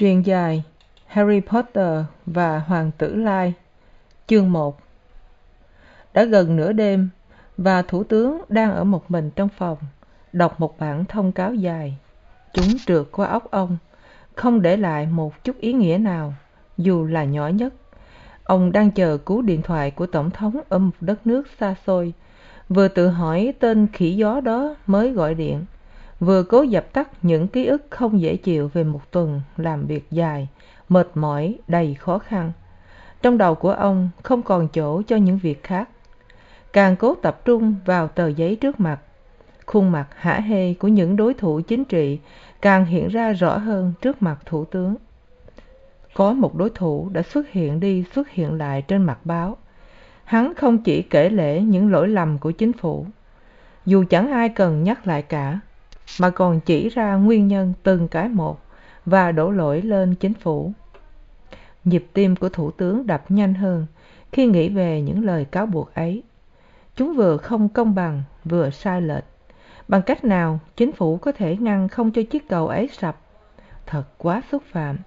truyền dài harry potter và hoàng tử lai, chương một. Đã gần nửa đêm và thủ tướng đang ở một mình trong phòng, đọc một bản thông cáo dài. Chúng trượt qua óc ông, không để lại một chút ý nghĩa nào, dù là nhỏ nhất. Ông đang chờ cú điện thoại của tổng thống ở một đất nước xa xôi, vừa tự hỏi tên khỉ gió đó mới gọi điện vừa cố dập tắt những ký ức không dễ chịu về một tuần làm việc dài, mệt mỏi, đầy khó khăn. Trong đầu của ông không còn chỗ cho những việc khác. Càng cố tập trung vào tờ giấy trước mặt, khuôn mặt hả hê của những đối thủ chính trị càng hiện ra rõ hơn trước mặt thủ tướng. Có một đối thủ đã xuất hiện đi xuất hiện lại trên mặt báo. Hắn không chỉ kể lể những lỗi lầm của chính phủ. Dù chẳng ai cần nhắc lại cả mà còn chỉ ra nguyên nhân từng cái một và đổ lỗi lên chính phủ. Nhịp tim của thủ tướng đập nhanh hơn khi nghĩ về những lời cáo buộc ấy. Chúng vừa không công bằng, vừa sai lệch. Bằng cách nào chính phủ có thể ngăn không cho chiếc cầu ấy sập? Thật quá xúc phạm.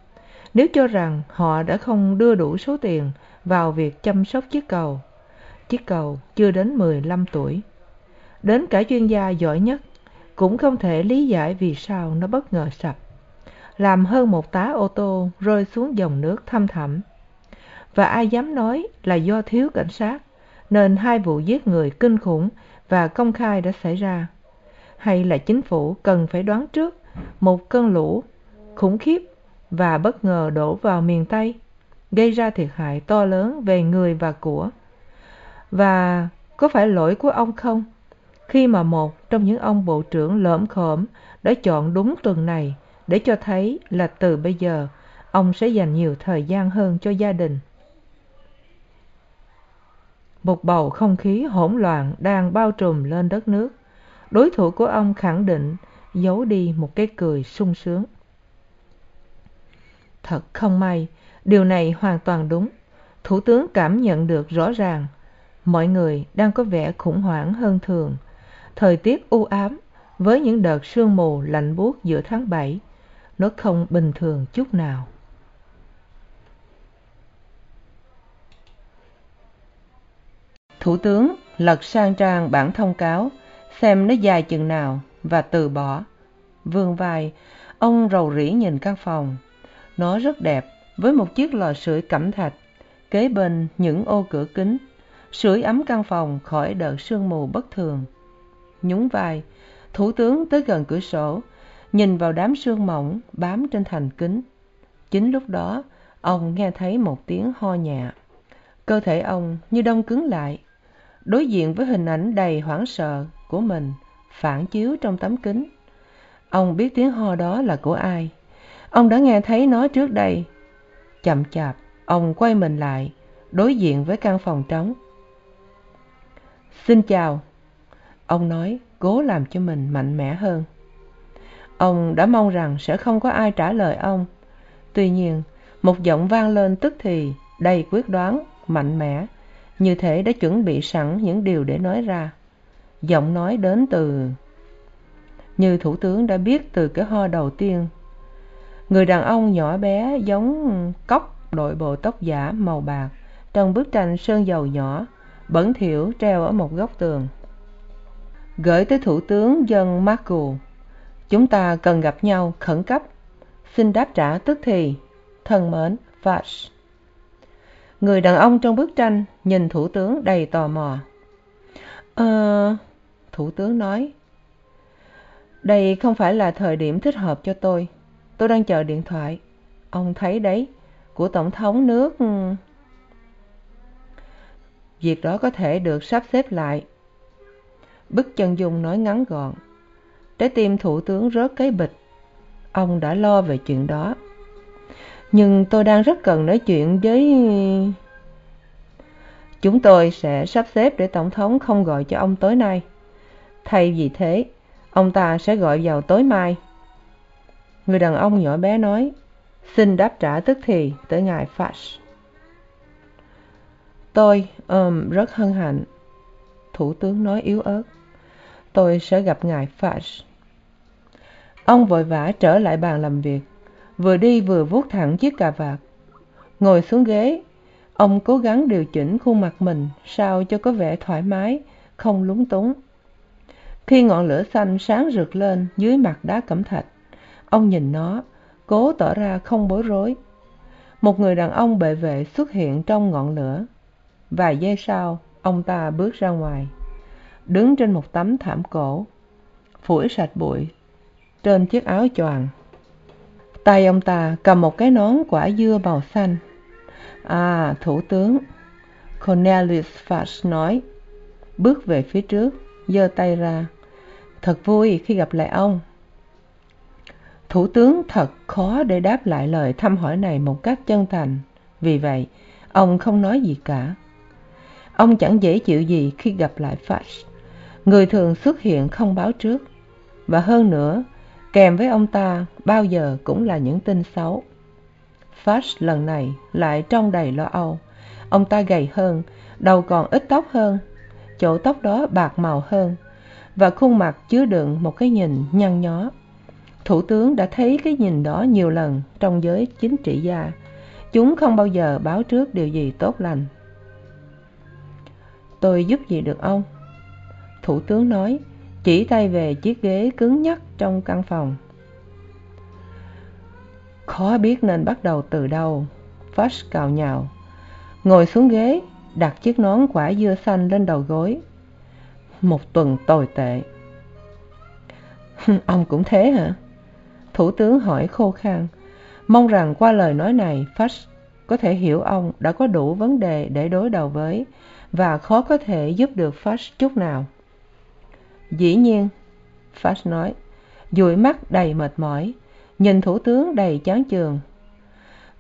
Nếu cho rằng họ đã không đưa đủ số tiền vào việc chăm sóc chiếc cầu chiếc cầu chưa đến mười lăm tuổi. Đến cả chuyên gia giỏi nhất cũng không thể lý giải vì sao nó bất ngờ sập. Làm hơn một tá ô tô rơi xuống dòng nước thăm thẳm. Và ai dám nói là do thiếu cảnh sát, nên hai vụ giết người kinh khủng và công khai đã xảy ra. Hay là chính phủ cần phải đoán trước một cơn lũ khủng khiếp và bất ngờ đổ vào miền tây, gây ra thiệt hại to lớn về người và của? Và có phải lỗi của ông không? Khi mà một trong những ông bộ trưởng lởm khởm đã chọn đúng tuần này để cho thấy là từ bây giờ, ông sẽ dành nhiều thời gian hơn cho gia đình. Một bầu không khí hỗn loạn đang bao trùm lên đất nước. Đối thủ của ông khẳng định giấu đi một cái cười sung sướng. Thật không may, điều này hoàn toàn đúng. Thủ tướng cảm nhận được rõ ràng, mọi người đang có vẻ khủng hoảng hơn thường thời tiết u ám, với những đợt sương mù lạnh buốt giữa tháng bảy, nó không bình thường chút nào. Thủ tướng lật sang trang bản thông cáo xem nó dài chừng nào và từ bỏ. Vươn vai, ông rầu rĩ nhìn căn phòng. Nó rất đẹp, với một chiếc lò sưởi cẩm thạch, kế bên những ô cửa kính, sưởi ấm căn phòng khỏi đợt sương mù bất thường nhún vai. Thủ tướng tới gần cửa sổ, nhìn vào đám sương mỏng bám trên thành kính. Chính lúc đó, ông nghe thấy một tiếng ho nhẹ. Cơ thể ông như đông cứng lại. Đối diện với hình ảnh đầy hoảng sợ của mình, phản chiếu trong tấm kính. Ông biết tiếng ho đó là của ai. Ông đã nghe thấy nó trước đây. Chậm chạp, ông quay mình lại, đối diện với căn phòng trống. Xin chào ông nói, cố làm cho mình mạnh mẽ hơn. Ông đã mong rằng sẽ không có ai trả lời ông. Tuy nhiên, một giọng vang lên tức thì đầy quyết đoán, mạnh mẽ, như thể đã chuẩn bị sẵn những điều để nói ra. Giọng nói đến từ, như thủ tướng đã biết từ cái ho đầu tiên. Người đàn ông nhỏ bé giống cóc, đội bộ tóc giả màu bạc, trong bức tranh sơn dầu nhỏ, bẩn thỉu treo ở một góc tường gửi tới thủ tướng dân markle. Chúng ta cần gặp nhau khẩn cấp. Xin đáp trả tức thì, thân mến vash người đàn ông trong bức tranh nhìn thủ tướng đầy tò mò. Ờ thủ tướng nói, đây không phải là thời điểm thích hợp cho tôi. Tôi đang chờ điện thoại. Ông thấy đấy, của tổng thống nước việc đó có thể được sắp xếp lại bức chân dung nói ngắn gọn. Trái tim thủ tướng rớt cái bịch, ông đã lo về chuyện đó. Nhưng tôi đang rất cần nói chuyện với chúng tôi sẽ sắp xếp để tổng thống không gọi cho ông tối nay. Thay vì thế, ông ta sẽ gọi vào tối mai. Người đàn ông nhỏ bé nói, xin đáp trả tức thì tới ngài fash tôi ừm rất hân hạnh. Thủ tướng nói yếu ớt tôi sẽ gặp ngài fudge ông vội vã trở lại bàn làm việc, vừa đi vừa vuốt thẳng chiếc cà vạt. Ngồi xuống ghế, ông cố gắng điều chỉnh khuôn mặt mình sao cho có vẻ thoải mái, không lúng túng. Khi ngọn lửa xanh sáng rực lên dưới mặt đá cẩm thạch, ông nhìn nó, cố tỏ ra không bối rối. Một người đàn ông bệ vệ xuất hiện trong ngọn lửa. Vài giây sau, ông ta bước ra ngoài đứng trên một tấm thảm cổ, phủi sạch bụi, trên chiếc áo choàng. Tay ông ta cầm một cái nón quả dưa màu xanh. À thủ tướng, cornelius fudge nói, bước về phía trước, giơ tay ra. Thật vui khi gặp lại ông. Thủ tướng thật khó để đáp lại lời thăm hỏi này một cách chân thành. Vì vậy, ông không nói gì cả. Ông chẳng dễ chịu gì khi gặp lại fudge người thường xuất hiện không báo trước. Và hơn nữa, kèm với ông ta, bao giờ cũng là những tin xấu. Fudge lần này lại trông đầy lo âu. Ông ta gầy hơn, đầu còn ít tóc hơn. Chỗ tóc đó bạc màu hơn. Và khuôn mặt chứa đựng một cái nhìn nhăn nhó. Thủ tướng đã thấy cái nhìn đó nhiều lần trong giới chính trị gia. Chúng không bao giờ báo trước điều gì tốt lành. Tôi giúp gì được ông? Thủ tướng nói, chỉ tay về chiếc ghế cứng nhắc trong căn phòng. Khó biết nên bắt đầu từ đâu Fox cào nhào. Ngồi xuống ghế, đặt chiếc nón quả dưa xanh lên đầu gối. Một tuần tồi tệ. Ông cũng thế hả? Thủ tướng hỏi khô khan. Mong rằng qua lời nói này Fox có thể hiểu ông đã có đủ vấn đề để đối đầu với và khó có thể giúp được Fox chút nào dĩ nhiên Fox nói dụi mắt đầy mệt mỏi, nhìn thủ tướng đầy chán chường.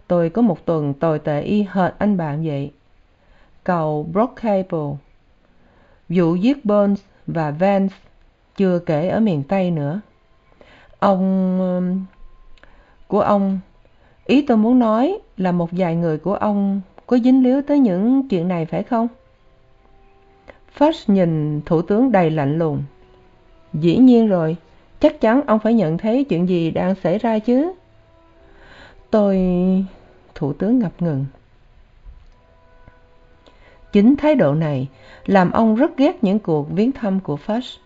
Tôi có một tuần tồi tệ y hệt anh bạn vậy. Cầu brookhaven vụ giết burns và vance chưa kể ở miền tây nữa. Ông um, của ông, ý tôi muốn nói là một vài người của ông có dính líu tới những chuyện này phải không? Fox nhìn thủ tướng đầy lạnh lùng dĩ nhiên rồi, chắc chắn ông phải nhận thấy chuyện gì đang xảy ra chứ. Tôi, thủ tướng ngập ngừng. Chính thái độ này làm ông rất ghét những cuộc viếng thăm của Fox.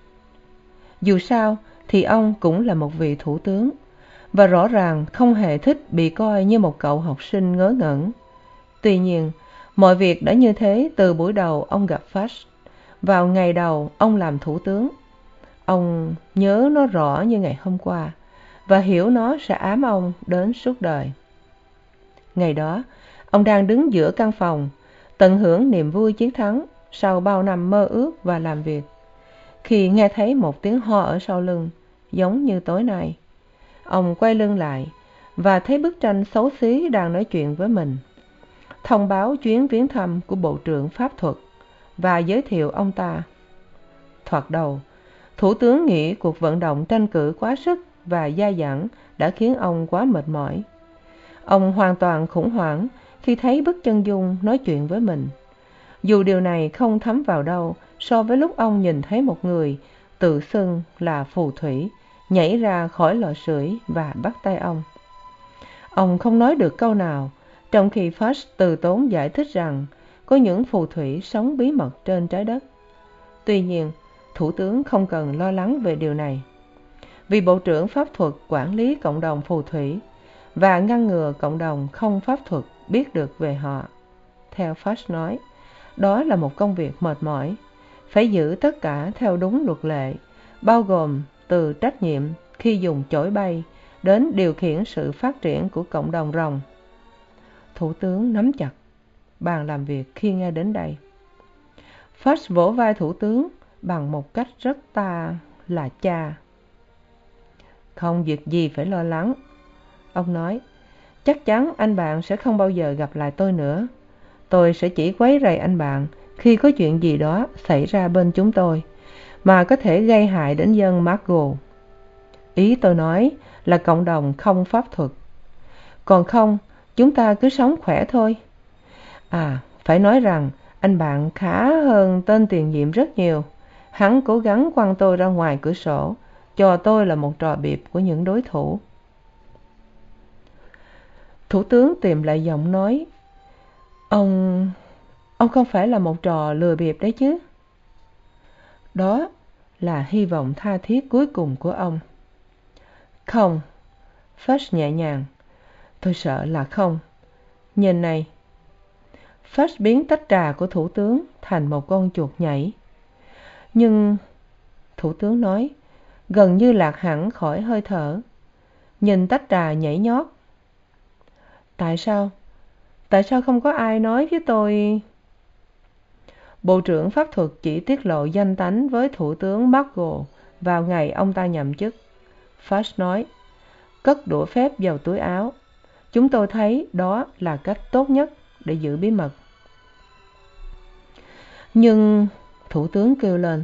Dù sao thì ông cũng là một vị thủ tướng và rõ ràng không hề thích bị coi như một cậu học sinh ngớ ngẩn. Tuy nhiên, mọi việc đã như thế từ buổi đầu ông gặp Fox. Vào ngày đầu ông làm thủ tướng ông nhớ nó rõ như ngày hôm qua và hiểu nó sẽ ám ông đến suốt đời. Ngày đó, ông đang đứng giữa căn phòng, tận hưởng niềm vui chiến thắng sau bao năm mơ ước và làm việc. Khi nghe thấy một tiếng ho ở sau lưng, giống như tối nay, ông quay lưng lại và thấy bức tranh xấu xí đang nói chuyện với mình. Thông báo chuyến viếng thăm của bộ trưởng pháp thuật và giới thiệu ông ta. Thoạt đầu thủ tướng nghĩ cuộc vận động tranh cử quá sức và dai dẳng đã khiến ông quá mệt mỏi. Ông hoàn toàn khủng hoảng khi thấy bức chân dung nói chuyện với mình. Dù điều này không thấm vào đâu, so với lúc ông nhìn thấy một người tự xưng là phù thủy, nhảy ra khỏi lò sưởi và bắt tay ông. Ông không nói được câu nào, trong khi fox từ tốn giải thích rằng có những phù thủy sống bí mật trên trái đất. Tuy nhiên thủ tướng không cần lo lắng về điều này. Vì bộ trưởng pháp thuật quản lý cộng đồng phù thủy và ngăn ngừa cộng đồng không pháp thuật biết được về họ. Theo fox nói, đó là một công việc mệt mỏi, phải giữ tất cả theo đúng luật lệ, bao gồm từ trách nhiệm khi dùng chổi bay đến điều khiển sự phát triển của cộng đồng rồng. Thủ tướng nắm chặt, bàn làm việc khi nghe đến đây. Fox vỗ vai thủ tướng bằng một cách rất ta là cha. Không việc gì phải lo lắng. Ông nói, chắc chắn anh bạn sẽ không bao giờ gặp lại tôi nữa. Tôi sẽ chỉ quấy rầy anh bạn khi có chuyện gì đó xảy ra bên chúng tôi, mà có thể gây hại đến dân margo ý tôi nói là cộng đồng không pháp thuật. Còn không, chúng ta cứ sống khỏe thôi. À phải nói rằng anh bạn khá hơn tên tiền nhiệm rất nhiều hắn cố gắng quăng tôi ra ngoài cửa sổ, cho tôi là một trò biệp của những đối thủ. Thủ tướng tìm lại giọng nói, ông ông không phải là một trò lừa bịp đấy chứ? Đó là hy vọng tha thiết cuối cùng của ông. Không Fudge nhẹ nhàng, tôi sợ là không. Nhìn này. Fudge biến tách trà của thủ tướng thành một con chuột nhảy nhưng thủ tướng nói, gần như lạc hẳn khỏi hơi thở. Nhìn tách trà nhảy nhót. Tại sao? Tại sao không có ai nói với tôi? Bộ trưởng pháp thuật chỉ tiết lộ danh tánh với thủ tướng margot vào ngày ông ta nhậm chức. Fudge nói, cất đũa phép vào túi áo. Chúng tôi thấy đó là cách tốt nhất để giữ bí mật. Nhưng thủ tướng kêu lên.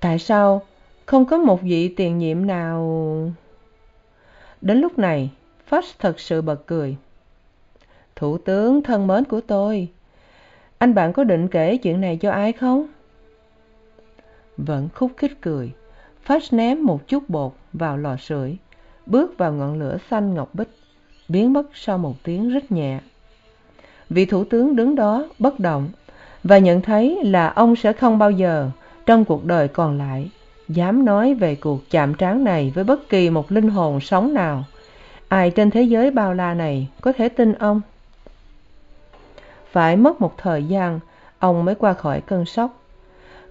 Tại sao không có một vị tiền nhiệm nào? Đến lúc này fudge thật sự bật cười. Thủ tướng thân mến của tôi, anh bạn có định kể chuyện này cho ai không? Vẫn khúc khích cười fudge ném một chút bột vào lò sưởi, bước vào ngọn lửa xanh ngọc bích, biến mất sau một tiếng rít nhẹ. Vị thủ tướng đứng đó bất động và nhận thấy là ông sẽ không bao giờ trong cuộc đời còn lại dám nói về cuộc chạm trán này với bất kỳ một linh hồn sống nào. Ai trên thế giới bao la này có thể tin ông? Phải mất một thời gian, ông mới qua khỏi cơn sốc.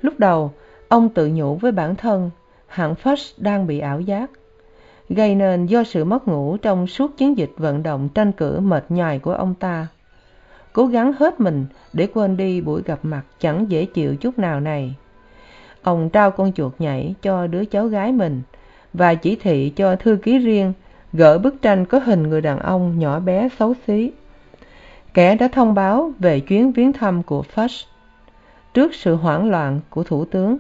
Lúc đầu, ông tự nhủ với bản thân hạng fox đang bị ảo giác, gây nên do sự mất ngủ trong suốt chiến dịch vận động tranh cử mệt nhoài của ông ta cố gắng hết mình để quên đi buổi gặp mặt chẳng dễ chịu chút nào này. Ông trao con chuột nhảy cho đứa cháu gái mình và chỉ thị cho thư ký riêng gửi bức tranh có hình người đàn ông nhỏ bé xấu xí. Kẻ đã thông báo về chuyến viếng thăm của Fuchs. trước sự hoảng loạn của thủ tướng,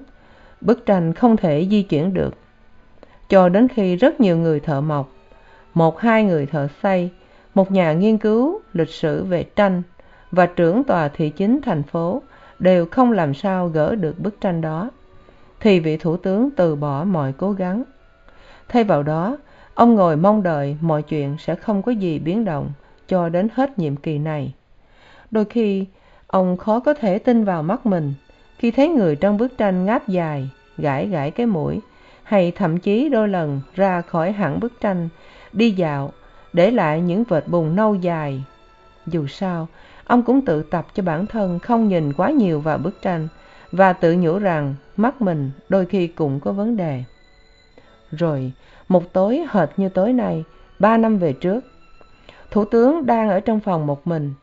bức tranh không thể di chuyển được. Cho đến khi rất nhiều người thợ mộc, một hai người thợ xây, một nhà nghiên cứu lịch sử về tranh và trưởng tòa thị chính thành phố đều không làm sao gỡ được bức tranh đó. Thì vị thủ tướng từ bỏ mọi cố gắng. Thay vào đó, ông ngồi mong đợi mọi chuyện sẽ không có gì biến động cho đến hết nhiệm kỳ này. Đôi khi, ông khó có thể tin vào mắt mình khi thấy người trong bức tranh ngáp dài, gãi gãi cái mũi, hay thậm chí đôi lần ra khỏi hẳn bức tranh, đi dạo để lại những vệt bùn nâu dài. Dù sao ông cũng tự tập cho bản thân không nhìn quá nhiều vào bức tranh và tự nhủ rằng mắt mình đôi khi cũng có vấn đề. Rồi, một tối hệt như tối nay, ba năm về trước, thủ tướng đang ở trong phòng một mình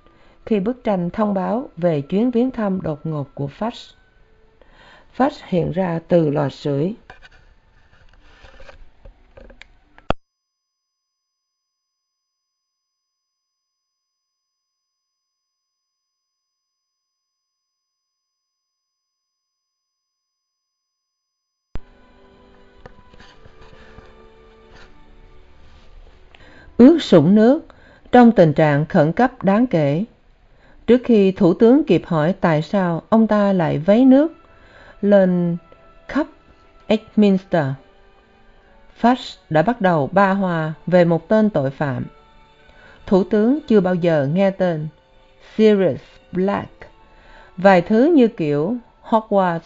khi bức tranh thông báo về chuyến viếng thăm đột ngột của fax fax hiện ra từ lò sưởi. Ướt sũng nước trong tình trạng khẩn cấp đáng kể. Trước khi thủ tướng kịp hỏi tại sao ông ta lại vấy nước lên khắp edminster Fuchs đã bắt đầu ba hoa về một tên tội phạm. Thủ tướng chưa bao giờ nghe tên sirius black. Vài thứ như kiểu hogwarts,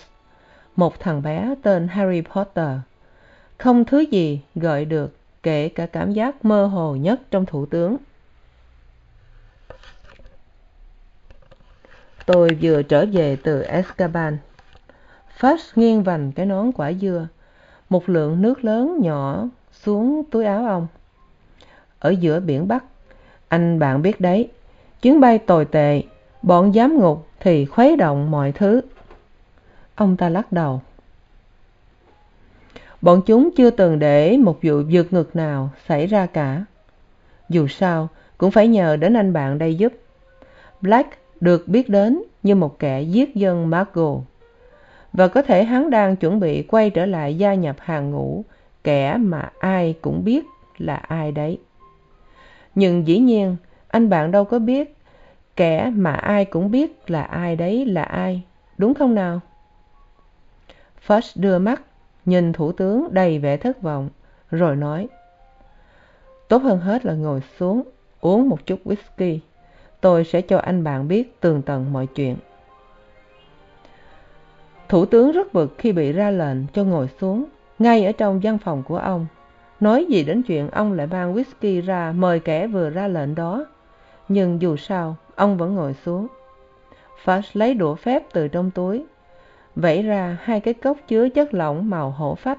một thằng bé tên harry potter, không thứ gì gợi được kể cả cảm giác mơ hồ nhất trong thủ tướng. Tôi vừa trở về từ escaban Fudge nghiêng vành cái nón quả dưa một lượng nước lớn nhỏ xuống túi áo ông. Ở giữa biển bắc, anh bạn biết đấy, chuyến bay tồi tệ, bọn giám ngục thì khuấy động mọi thứ. Ông ta lắc đầu bọn chúng chưa từng để một vụ vượt ngực nào xảy ra cả. Dù sao, cũng phải nhờ đến anh bạn đây giúp. Black được biết đến như một kẻ giết dân margot. Và có thể hắn đang chuẩn bị quay trở lại gia nhập hàng ngũ, kẻ mà ai cũng biết là ai đấy. Nhưng dĩ nhiên, anh bạn đâu có biết kẻ mà ai cũng biết là ai đấy là ai, đúng không nào? Fudge đưa mắt nhìn thủ tướng đầy vẻ thất vọng, rồi nói, tốt hơn hết là ngồi xuống, uống một chút whisky. Tôi sẽ cho anh bạn biết tường tận mọi chuyện. Thủ tướng rất bực khi bị ra lệnh cho ngồi xuống. Ngay ở trong văn phòng của ông, nói gì đến chuyện ông lại mang whisky ra mời kẻ vừa ra lệnh đó. Nhưng dù sao, ông vẫn ngồi xuống. Fudge lấy đũa phép từ trong túi vẩy ra hai cái cốc chứa chất lỏng màu hổ phách,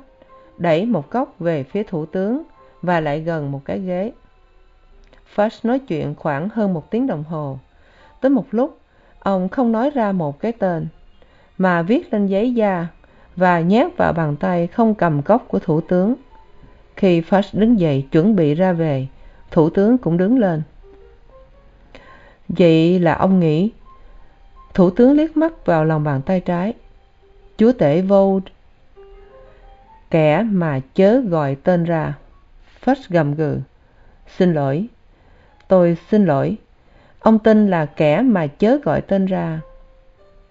đẩy một cốc về phía thủ tướng và lại gần một cái ghế. Fudge nói chuyện khoảng hơn một tiếng đồng hồ. Tới một lúc, ông không nói ra một cái tên, mà viết lên giấy da và nhét vào bàn tay không cầm cốc của thủ tướng. Khi Fudge đứng dậy chuẩn bị ra về, thủ tướng cũng đứng lên. Vậy là ông nghĩ thủ tướng liếc mắt vào lòng bàn tay trái chúa tể vô kẻ mà chớ gọi tên ra. Phất gầm gừ. Xin lỗi. Tôi xin lỗi. Ông tin là kẻ mà chớ gọi tên ra.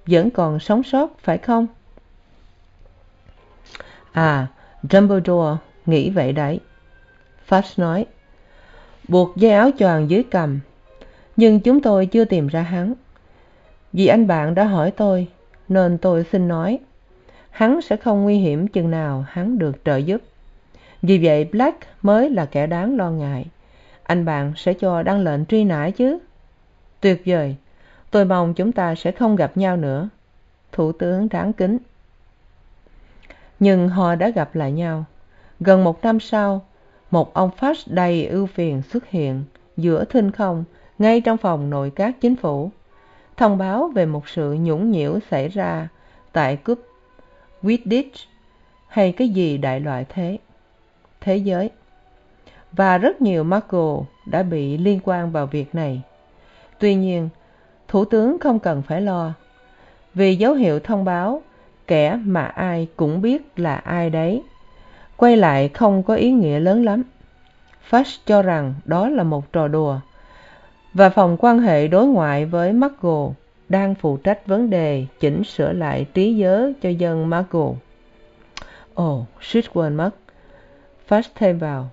Vẫn còn sống sót, phải không? À dumbledore nghĩ vậy đấy. Fudge nói, buộc dây áo choàng dưới cằm nhưng chúng tôi chưa tìm ra hắn. Vì anh bạn đã hỏi tôi, nên tôi xin nói hắn sẽ không nguy hiểm chừng nào hắn được trợ giúp. Vì vậy black mới là kẻ đáng lo ngại. Anh bạn sẽ cho đăng lệnh truy nã chứ? Tuyệt vời. Tôi mong chúng ta sẽ không gặp nhau nữa. Thủ tướng đáng kính. Nhưng họ đã gặp lại nhau. Gần một năm sau, một ông phát đầy ưu phiền xuất hiện giữa thinh không ngay trong phòng nội các chính phủ. Thông báo về một sự nhũng nhiễu xảy ra tại cúp quidditch hay cái gì đại loại thế thế giới. Và rất nhiều muggle đã bị liên quan vào việc này. Tuy nhiên, thủ tướng không cần phải lo. Vì dấu hiệu thông báo, kẻ mà ai cũng biết là ai đấy, quay lại không có ý nghĩa lớn lắm. Fudge cho rằng đó là một trò đùa. Và phòng quan hệ đối ngoại với muggle đang phụ trách vấn đề chỉnh sửa lại trí nhớ cho dân muggle ồ, suýt quên mất. Fudge thêm vào,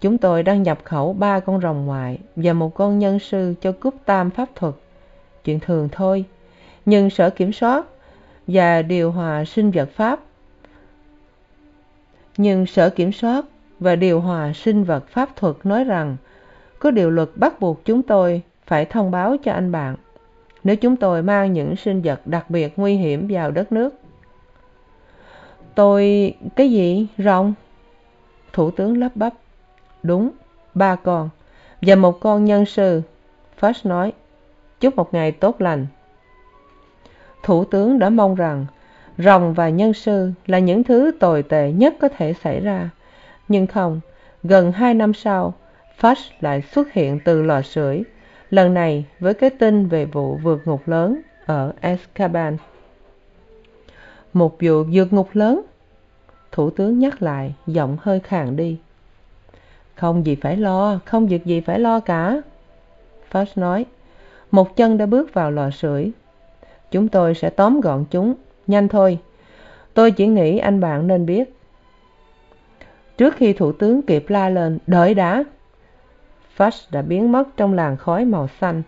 chúng tôi đang nhập khẩu ba con rồng ngoại và một con nhân sư cho cúp tam pháp thuật. Chuyện thường thôi, nhưng sở kiểm soát và điều hòa sinh vật pháp nhưng sở kiểm soát và điều hòa sinh vật pháp thuật nói rằng, có điều luật bắt buộc chúng tôi phải thông báo cho anh bạn nếu chúng tôi mang những sinh vật đặc biệt nguy hiểm vào đất nước. Tôi, cái gì, rồng? Thủ tướng lắp bắp. Đúng, ba con và một con nhân sư Fudge nói. Chúc một ngày tốt lành. Thủ tướng đã mong rằng rồng và nhân sư là những thứ tồi tệ nhất có thể xảy ra. Nhưng không, gần hai năm sau Fudge lại xuất hiện từ lò sưởi lần này, với cái tin về vụ vượt ngục lớn ở azkaban. Một vụ vượt ngục lớn, thủ tướng nhắc lại, giọng hơi khàn đi. Không gì phải lo, không việc gì phải lo cả. Fudge nói, một chân đã bước vào lò sưởi. Chúng tôi sẽ tóm gọn chúng. Nhanh thôi. Tôi chỉ nghĩ anh bạn nên biết. Trước khi thủ tướng kịp la lên, đợi đã. Fudge đã biến mất trong làn khói màu xanh.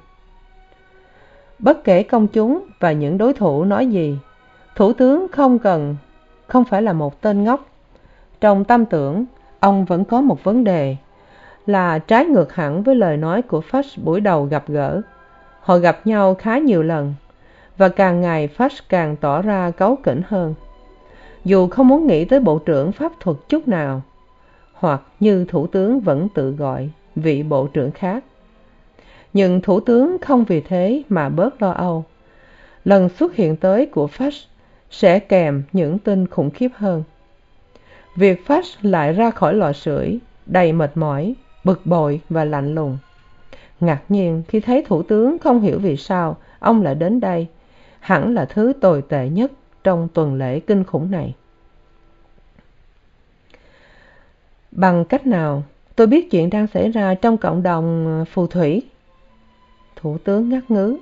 Bất kể công chúng và những đối thủ nói gì, thủ tướng không cần, không phải là một tên ngốc. Trong tâm tưởng, ông vẫn có một vấn đề, là trái ngược hẳn với lời nói của Fudge buổi đầu gặp gỡ. Họ gặp nhau khá nhiều lần, và càng ngày Fudge càng tỏ ra cáu kỉnh hơn. Dù không muốn nghĩ tới bộ trưởng pháp thuật chút nào, hoặc như thủ tướng vẫn tự gọi vị bộ trưởng khác. Nhưng thủ tướng không vì thế mà bớt lo âu. Lần xuất hiện tới của fax sẽ kèm những tin khủng khiếp hơn. Việc fax lại ra khỏi lò sưởi, đầy mệt mỏi, bực bội và lạnh lùng. Ngạc nhiên khi thấy thủ tướng không hiểu vì sao ông lại đến đây, hẳn là thứ tồi tệ nhất trong tuần lễ kinh khủng này. Bằng cách nào? Tôi biết chuyện đang xảy ra trong cộng đồng ờ, phù thủy. Thủ tướng ngắt ngứ.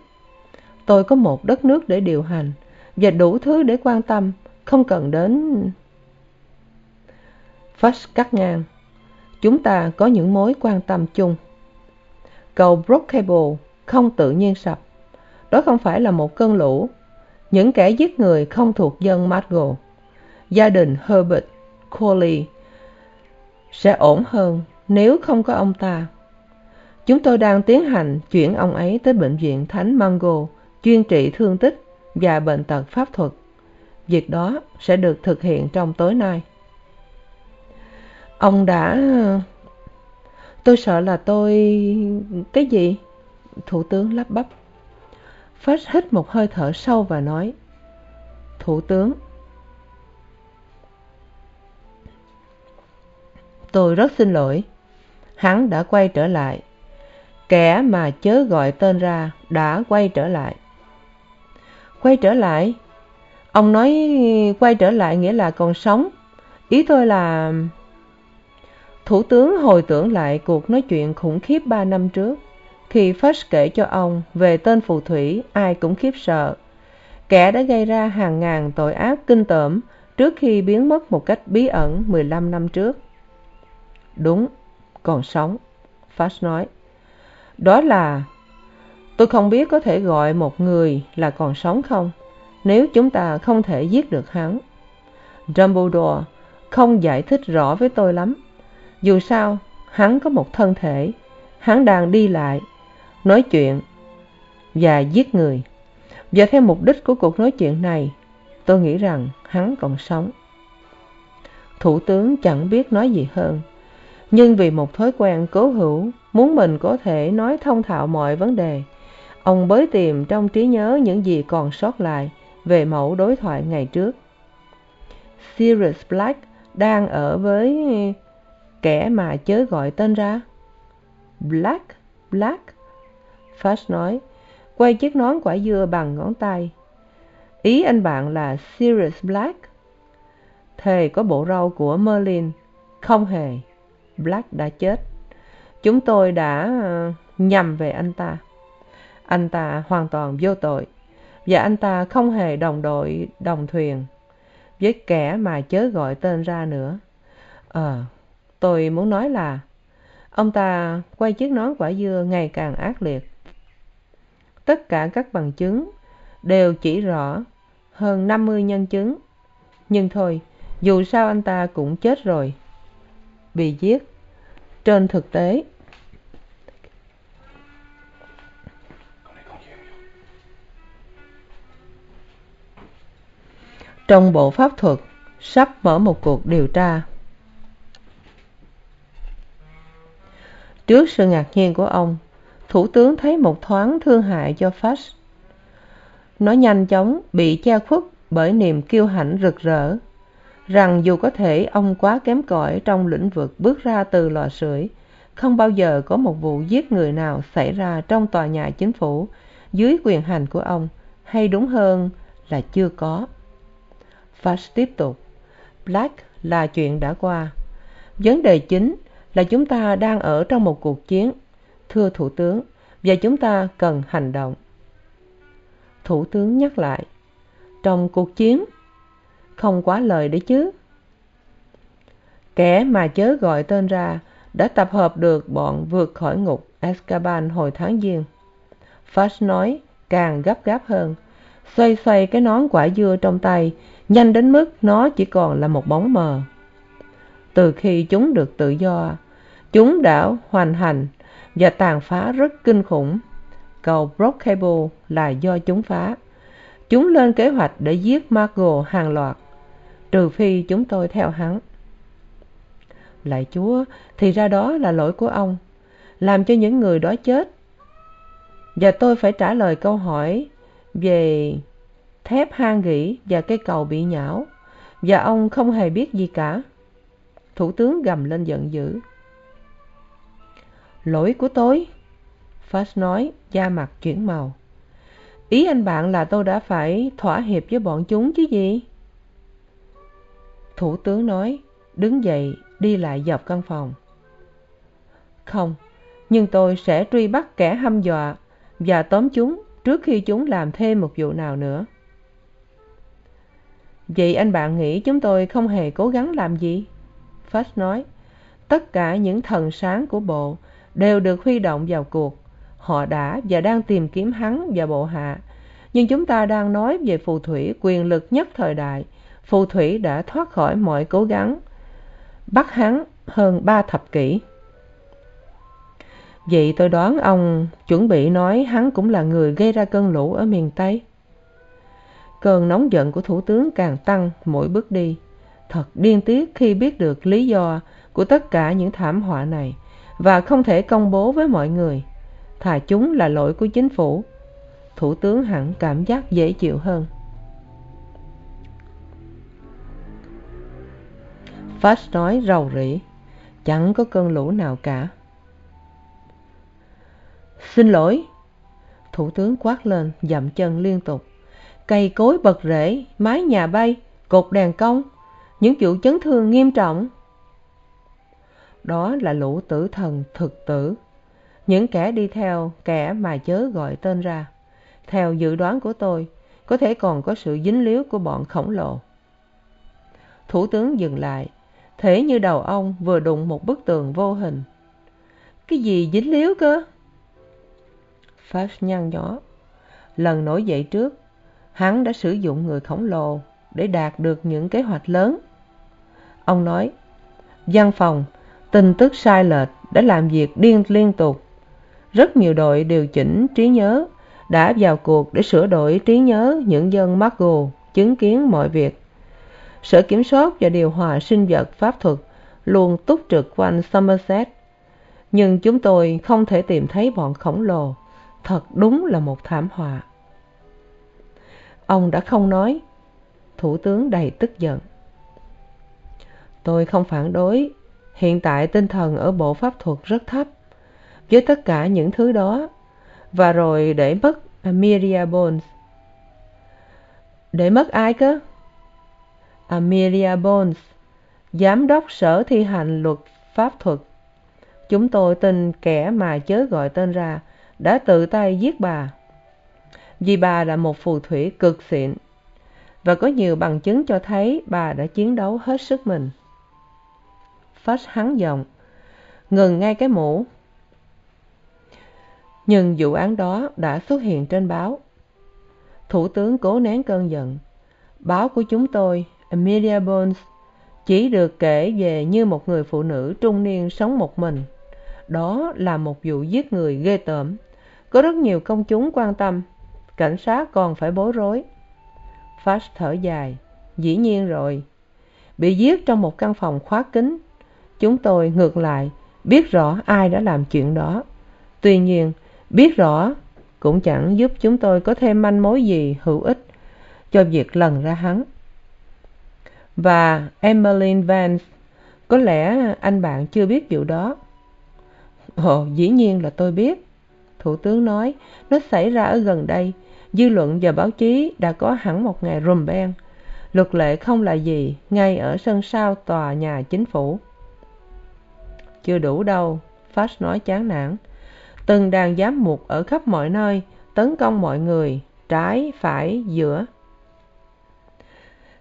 Tôi có một đất nước để điều hành và đủ thứ để quan tâm, không cần đến Fudge cắt ngang. Chúng ta có những mối quan tâm chung. Cầu brookable không tự nhiên sập. Đó không phải là một cơn lũ. Những kẻ giết người không thuộc dân margo. Gia đình herbert corley sẽ ổn hơn nếu không có ông ta, chúng tôi đang tiến hành chuyển ông ấy tới bệnh viện thánh mango, chuyên trị thương tích và bệnh tật pháp thuật. Việc đó sẽ được thực hiện trong tối nay. Ông đã, tôi sợ là tôi, cái gì? Thủ tướng lắp bắp. Phết hít một hơi thở sâu và nói, thủ tướng, tôi rất xin lỗi hắn đã quay trở lại. Kẻ mà chớ gọi tên ra đã quay trở lại. Quay trở lại? Ông nói quay trở lại nghĩa là còn sống. Ý tôi là, thủ tướng hồi tưởng lại cuộc nói chuyện khủng khiếp ba năm trước. Khi Fuchs kể cho ông về tên phù thủy, ai cũng khiếp sợ. Kẻ đã gây ra hàng ngàn tội ác kinh tởm trước khi biến mất một cách bí ẩn mười lăm năm trước. Đúng còn sống Fuchs nói. Đó là, tôi không biết có thể gọi một người là còn sống không, nếu chúng ta không thể giết được hắn. Dumbledore không giải thích rõ với tôi lắm. Dù sao, hắn có một thân thể, hắn đang đi lại, nói chuyện và giết người. Và theo mục đích của cuộc nói chuyện này, tôi nghĩ rằng hắn còn sống. Thủ tướng chẳng biết nói gì hơn nhưng vì một thói quen cố hữu, muốn mình có thể nói thông thạo mọi vấn đề. Ông bới tìm trong trí nhớ những gì còn sót lại về mẫu đối thoại ngày trước. Sirius black đang ở với kẻ mà chớ gọi tên ra. Black black Fudge nói, quay chiếc nón quả dưa bằng ngón tay. Ý anh bạn là sirius black. Thề có bộ râu của merlin, không hề black đã chết. Chúng tôi đã ờ, nhầm về anh ta. Anh ta hoàn toàn vô tội. Và anh ta không hề đồng đội, đồng thuyền với kẻ mà chớ gọi tên ra nữa. Ờ tôi muốn nói là ông ta quay chiếc nón quả dưa ngày càng ác liệt. Tất cả các bằng chứng đều chỉ rõ hơn năm mươi nhân chứng. Nhưng thôi, dù sao anh ta cũng chết rồi bị giết. Trên thực tế, trong bộ pháp thuật, sắp mở một cuộc điều tra. Trước sự ngạc nhiên của ông, thủ tướng thấy một thoáng thương hại cho Fudge. nó nhanh chóng bị che khuất bởi niềm kiêu hãnh rực rỡ rằng dù có thể ông quá kém cỏi trong lĩnh vực bước ra từ lò sưởi, không bao giờ có một vụ giết người nào xảy ra trong tòa nhà chính phủ, dưới quyền hành của ông, hay đúng hơn là chưa có. Fudge tiếp tục. Black là chuyện đã qua. Vấn đề chính là chúng ta đang ở trong một cuộc chiến, thưa thủ tướng, và chúng ta cần hành động. Thủ tướng nhắc lại, trong cuộc chiến không quá lời đấy chứ. Kẻ mà chớ gọi tên ra đã tập hợp được bọn vượt khỏi ngục azkaban hồi tháng giêng. Fudge nói càng gấp gáp hơn, xoay xoay cái nón quả dưa trong tay, nhanh đến mức nó chỉ còn là một bóng mờ. Từ khi chúng được tự do, chúng đã hoành hành và tàn phá rất kinh khủng. Cầu brookable là do chúng phá. Chúng lên kế hoạch để giết margot hàng loạt trừ phi chúng tôi theo hắn. Lạy chúa, thì ra đó là lỗi của ông, làm cho những người đó chết. Và tôi phải trả lời câu hỏi về thép hang gỉ và cây cầu bị nhão, và ông không hề biết gì cả. Thủ tướng gầm lên giận dữ. Lỗi của tôi? Fudge nói, da mặt chuyển màu. Ý anh bạn là tôi đã phải thỏa hiệp với bọn chúng chứ gì? Thủ tướng nói, đứng dậy, đi lại dọc căn phòng. Không, nhưng tôi sẽ truy bắt kẻ hăm dọa và tóm chúng trước khi chúng làm thêm một vụ nào nữa. Vậy anh bạn nghĩ chúng tôi không hề cố gắng làm gì? Fudge nói, tất cả những thần sáng của bộ đều được huy động vào cuộc. Họ đã và đang tìm kiếm hắn và bộ hạ. Nhưng chúng ta đang nói về phù thủy quyền lực nhất thời đại phù thủy đã thoát khỏi mọi cố gắng, bắt hắn hơn ba thập kỷ. Vậy tôi đoán ông chuẩn bị nói hắn cũng là người gây ra cơn lũ ở miền tây. Cơn nóng giận của thủ tướng càng tăng mỗi bước đi. Thật điên tiết khi biết được lý do của tất cả những thảm họa này và không thể công bố với mọi người. Thà chúng là lỗi của chính phủ, thủ tướng hẳn cảm giác dễ chịu hơn. Fast nói rầu rĩ, chẳng có cơn lũ nào cả. Xin lỗi, thủ tướng quát lên, dậm chân liên tục. Cây cối bật rễ, mái nhà bay, cột đèn cong, những vụ chấn thương nghiêm trọng. Đó là lũ tử thần thực tử. Những kẻ đi theo, kẻ mà chớ gọi tên ra. Theo dự đoán của tôi, có thể còn có sự dính líu của bọn khổng lồ. Thủ tướng dừng lại thế như đầu ông vừa đụng một bức tường vô hình. Cái gì dính líu cơ? Fash nhăn nhó. Lần nổi dậy trước, hắn đã sử dụng người khổng lồ để đạt được những kế hoạch lớn. Ông nói, văn phòng, tin tức sai lệch đã làm việc điên liên tục. Rất nhiều đội điều chỉnh trí nhớ đã vào cuộc để sửa đổi trí nhớ những dân mcgill chứng kiến mọi việc sở kiểm soát và điều hòa sinh vật pháp thuật luôn túc trực quanh somerset. Nhưng chúng tôi không thể tìm thấy bọn khổng lồ. Thật đúng là một thảm họa. Ông đã không nói. Thủ tướng đầy tức giận. Tôi không phản đối. Hiện tại tinh thần ở bộ pháp thuật rất thấp. Với tất cả những thứ đó, và rồi để mất miria bones. Để mất ai cơ? Amelia bones, giám đốc sở thi hành luật pháp thuật. Chúng tôi tin kẻ mà chớ gọi tên ra đã tự tay giết bà. Vì bà là một phù thủy cực xịn, và có nhiều bằng chứng cho thấy bà đã chiến đấu hết sức mình. Phách hắn giọng, ngừng ngay cái mũ. Nhưng vụ án đó đã xuất hiện trên báo. Thủ tướng cố nén cơn giận. Báo của chúng tôi amelia bones chỉ được kể về như một người phụ nữ trung niên sống một mình. Đó là một vụ giết người ghê tởm. Có rất nhiều công chúng quan tâm, cảnh sát còn phải bối rối. Fash thở dài, dĩ nhiên rồi, bị giết trong một căn phòng khóa kín. Chúng tôi ngược lại, biết rõ ai đã làm chuyện đó. Tuy nhiên, biết rõ cũng chẳng giúp chúng tôi có thêm manh mối gì hữu ích cho việc lần ra hắn và emmeline vance, có lẽ anh bạn chưa biết vụ đó. Ồ, dĩ nhiên là tôi biết. Thủ tướng nói, nó xảy ra ở gần đây. Dư luận và báo chí đã có hẳn một ngày rùm beng. Luật lệ không là gì ngay ở sân sau tòa nhà chính phủ. Chưa đủ đâu fash nói chán nản. Từng đàn giám mục ở khắp mọi nơi tấn công mọi người, trái, phải, giữa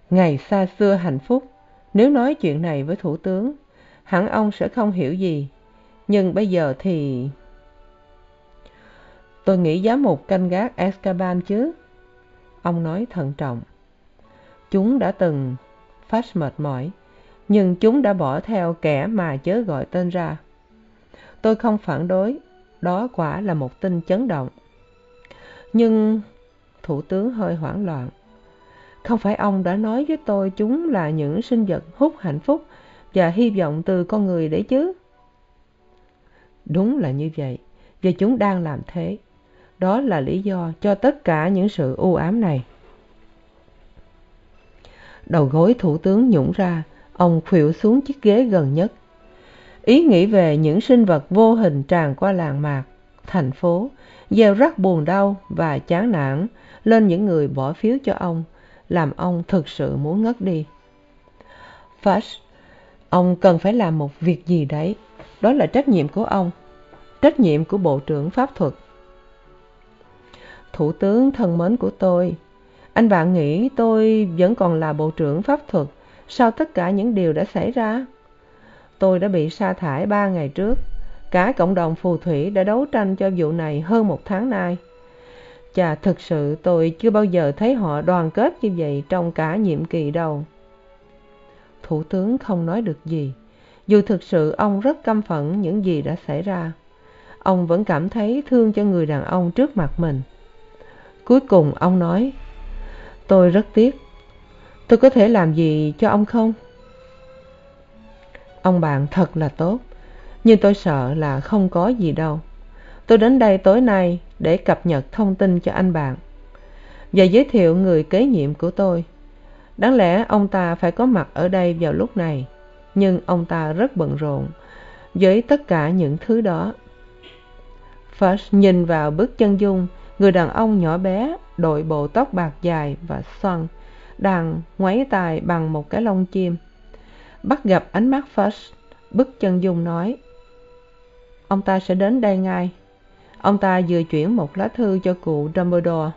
ngày xa xưa hạnh phúc. Nếu nói chuyện này với thủ tướng, hẳn ông sẽ không hiểu gì. Nhưng bây giờ thì tôi nghĩ giám mục canh gác escaban chứ. Ông nói thận trọng. Chúng đã từng phát mệt mỏi, nhưng chúng đã bỏ theo kẻ mà chớ gọi tên ra. Tôi không phản đối, đó quả là một tin chấn động. Nhưng thủ tướng hơi hoảng loạn không phải ông đã nói với tôi chúng là những sinh vật hút hạnh phúc và hy vọng từ con người đấy chứ? Đúng là như vậy, và chúng đang làm thế. Đó là lý do cho tất cả những sự u ám này. Đầu gối thủ tướng nhũng ra, ông khuỵu xuống chiếc ghế gần nhất. Ý nghĩ về những sinh vật vô hình tràn qua làng mạc, thành phố, gieo rắc buồn đau và chán nản, lên những người bỏ phiếu cho ông làm ông thực sự muốn ngất đi. First, ông cần phải làm một việc gì đấy. Đó là trách nhiệm của ông trách nhiệm của bộ trưởng pháp thuật. Thủ tướng thân mến của tôi anh bạn nghĩ tôi vẫn còn là bộ trưởng pháp thuật sau tất cả những điều đã xảy ra? Tôi đã bị sa thải ba ngày trước. Cả cộng đồng phù thủy đã đấu tranh cho vụ này hơn một tháng nay chà, thực sự tôi chưa bao giờ thấy họ đoàn kết như vậy trong cả nhiệm kỳ đâu. Thủ tướng không nói được gì. Dù thực sự ông rất căm phẫn những gì đã xảy ra, ông vẫn cảm thấy thương cho người đàn ông trước mặt mình. Cuối cùng ông nói, tôi rất tiếc. Tôi có thể làm gì cho ông không? Ông bạn thật là tốt, nhưng tôi sợ là không có gì đâu. Tôi đến đây tối nay để cập nhật thông tin cho anh bạn và giới thiệu người kế nhiệm của tôi. Đáng lẽ ông ta phải có mặt ở đây vào lúc này, nhưng ông ta rất bận rộn với tất cả những thứ đó. First, nhìn vào bức chân dung, người đàn ông nhỏ bé, đội bộ tóc bạc dài và xoăn đang ngoáy tài bằng một cái lông chim. Bắt gặp ánh mắt first bức chân dung nói, ông ta sẽ đến đây ngay ông ta vừa chuyển một lá thư cho cụ dumbledore.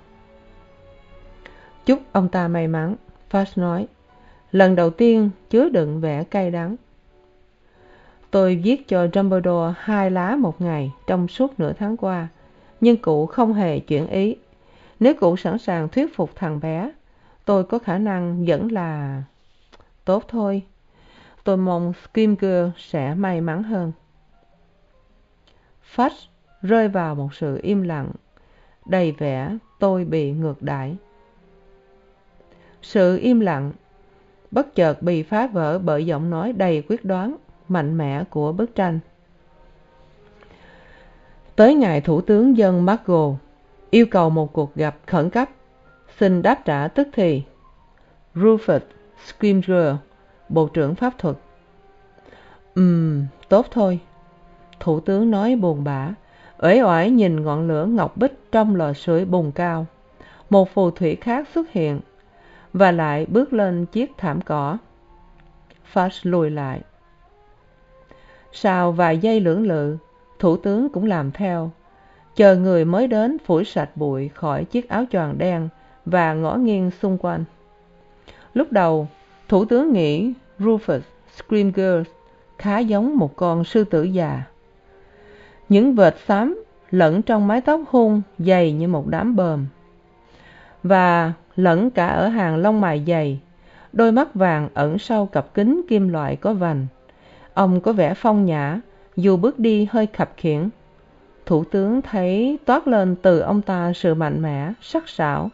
Chúc ông ta may mắn first nói. Lần đầu tiên chứa đựng vẻ cay đắng. Tôi viết cho dumbledore hai lá một ngày trong suốt nửa tháng qua, nhưng cụ không hề chuyển ý. Nếu cụ sẵn sàng thuyết phục thằng bé, tôi có khả năng vẫn là tốt thôi. Tôi mong skimger sẽ may mắn hơn. Fudge rơi vào một sự im lặng, đầy vẻ tôi bị ngược đãi. Sự im lặng bất chợt bị phá vỡ bởi giọng nói đầy quyết đoán, mạnh mẽ của bức tranh. Tới ngày thủ tướng dân margot yêu cầu một cuộc gặp khẩn cấp, xin đáp trả tức thì. Rupert scrimgeour bộ trưởng pháp thuật. Ừm, tốt thôi, thủ tướng nói buồn bã uể oải nhìn ngọn lửa ngọc bích trong lò sưởi bùng cao. Một phù thủy khác xuất hiện và lại bước lên chiếc thảm cỏ. Fudge lùi lại. Sau vài giây lưỡng lự, thủ tướng cũng làm theo, chờ người mới đến phủi sạch bụi khỏi chiếc áo choàng đen và ngõ nghiêng xung quanh. Lúc đầu, thủ tướng nghĩ rufus scrimgeour khá giống một con sư tử già những vệt xám lẫn trong mái tóc hung dày như một đám bờm. Và lẫn cả ở hàng lông mày dày, đôi mắt vàng ẩn sau cặp kính kim loại có vành. Ông có vẻ phong nhã, dù bước đi hơi khập khiễng. Thủ tướng thấy toát lên từ ông ta sự mạnh mẽ, sắc sảo.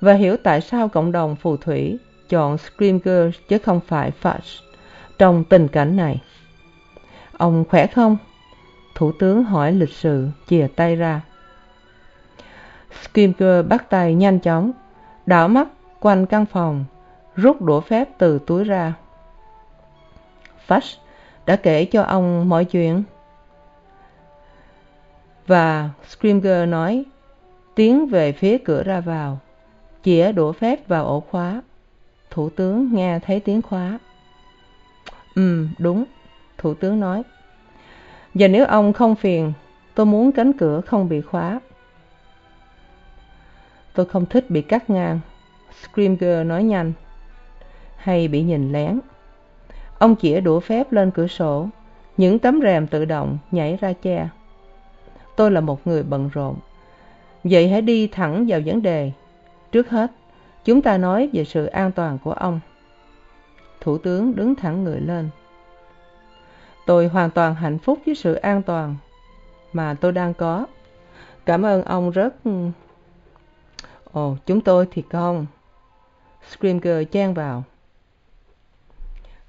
Và hiểu tại sao cộng đồng phù thủy chọn scrimger chứ không phải fudge trong tình cảnh này. Ông khỏe không? Thủ tướng hỏi lịch sự chìa tay ra. Skimker bắt tay nhanh chóng, đảo mắt quanh căn phòng, rút đũa phép từ túi ra. Fudge đã kể cho ông mọi chuyện. Và scrimger nói, tiến về phía cửa ra vào, chĩa đũa phép vào ổ khóa. Thủ tướng nghe thấy tiếng khóa. Ừ đúng, thủ tướng nói và nếu ông không phiền, tôi muốn cánh cửa không bị khóa. Tôi không thích bị cắt ngang scrimger nói nhanh, hay bị nhìn lén. Ông chĩa đũa phép lên cửa sổ, những tấm rèm tự động nhảy ra che. Tôi là một người bận rộn. Vậy hãy đi thẳng vào vấn đề. Trước hết, chúng ta nói về sự an toàn của ông. Thủ tướng đứng thẳng người lên tôi hoàn toàn hạnh phúc với sự an toàn mà tôi đang có. Cảm ơn ông rất ồ, chúng tôi thì không scrimger chen vào.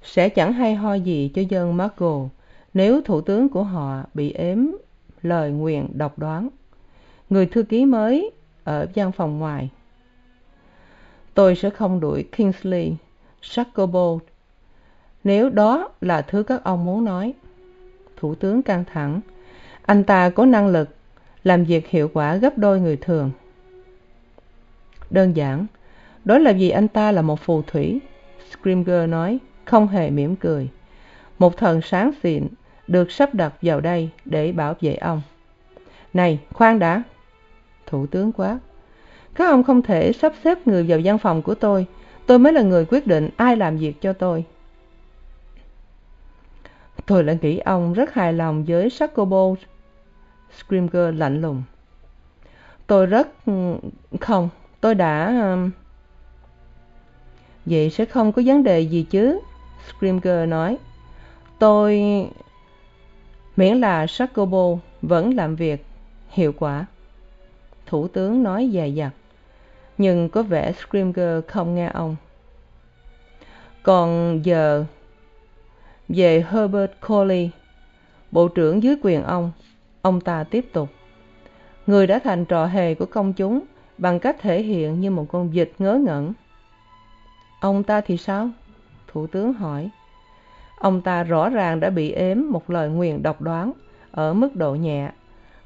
Sẽ chẳng hay ho gì cho dân margot nếu thủ tướng của họ bị ếm lời nguyền độc đoán. Người thư ký mới ở văn phòng ngoài. Tôi sẽ không đuổi kingsley shacklebolt nếu đó là thứ các ông muốn nói. Thủ tướng căng thẳng. Anh ta có năng lực làm việc hiệu quả gấp đôi người thường. Đơn giản, đó là vì anh ta là một phù thủy, scrimger nói, không hề mỉm cười. Một thần sáng xịn được sắp đặt vào đây để bảo vệ ông. Này, khoan đã. Thủ tướng quát, các ông không thể sắp xếp người vào văn phòng của tôi. Tôi mới là người quyết định ai làm việc cho tôi tôi lại nghĩ ông rất hài lòng với sakobo scrimger lạnh lùng. Tôi rất, không, tôi đã um, vậy sẽ không có vấn đề gì chứ, scrimger nói. Tôi, miễn là sakobo vẫn làm việc hiệu quả, thủ tướng nói dài dặt. Nhưng có vẻ scrimger không nghe ông. Còn giờ về herbert coley bộ trưởng dưới quyền ông ông ta tiếp tục. Người đã thành trò hề của công chúng bằng cách thể hiện như một con vịt ngớ ngẩn. Ông ta thì sao? Thủ tướng hỏi. Ông ta rõ ràng đã bị ếm một lời nguyền độc đoán ở mức độ nhẹ.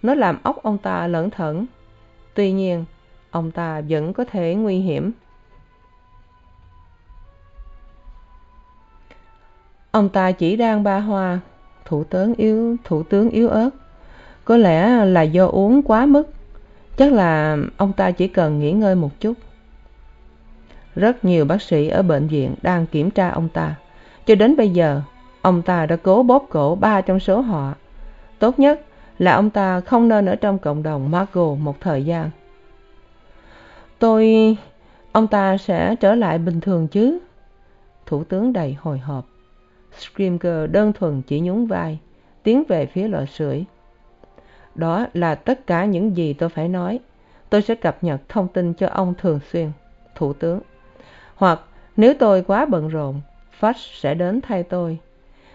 Nó làm óc ông ta lẩn thẩn. Tuy nhiên, ông ta vẫn có thể nguy hiểm. Ông ta chỉ đang ba hoa. Thủ tướng yếu, thủ tướng yếu ớt. Có lẽ là do uống quá mức. Chắc là ông ta chỉ cần nghỉ ngơi một chút. Rất nhiều bác sĩ ở bệnh viện đang kiểm tra ông ta. Cho đến bây giờ, ông ta đã cố bóp cổ ba trong số họ. Tốt nhất là ông ta không nên ở trong cộng đồng margot một thời gian. Tôi, ông ta sẽ trở lại bình thường chứ? Thủ tướng đầy hồi hộp scrimger đơn thuần chỉ nhún vai, tiến về phía lò sưởi. Đó là tất cả những gì tôi phải nói. Tôi sẽ cập nhật thông tin cho ông thường xuyên, thủ tướng. Hoặc, nếu tôi quá bận rộn, Fudge sẽ đến thay tôi.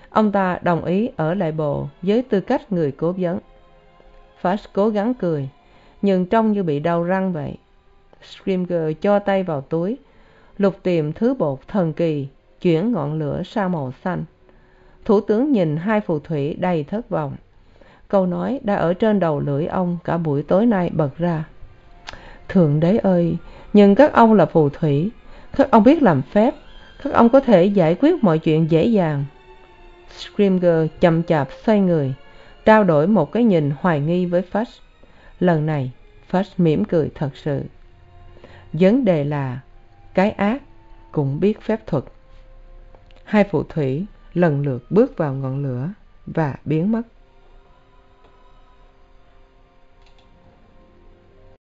Ông ta đồng ý ở lại bộ với tư cách người cố vấn. Fudge cố gắng cười, nhưng trông như bị đau răng vậy. Scrimger cho tay vào túi, lục tìm thứ bột thần kỳ chuyển ngọn lửa sang màu xanh. Thủ tướng nhìn hai phù thủy đầy thất vọng. Câu nói đã ở trên đầu lưỡi ông cả buổi tối nay bật ra. Thượng đế ơi, nhưng các ông là phù thủy. Các ông biết làm phép. Các ông có thể giải quyết mọi chuyện dễ dàng. Scrimger chậm chạp xoay người, trao đổi một cái nhìn hoài nghi với fudge lần này fudge mỉm cười thật sự. Vấn đề là, cái ác cũng biết phép thuật hai phù thủy lần lượt bước vào ngọn lửa và biến mất.